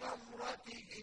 بنظرته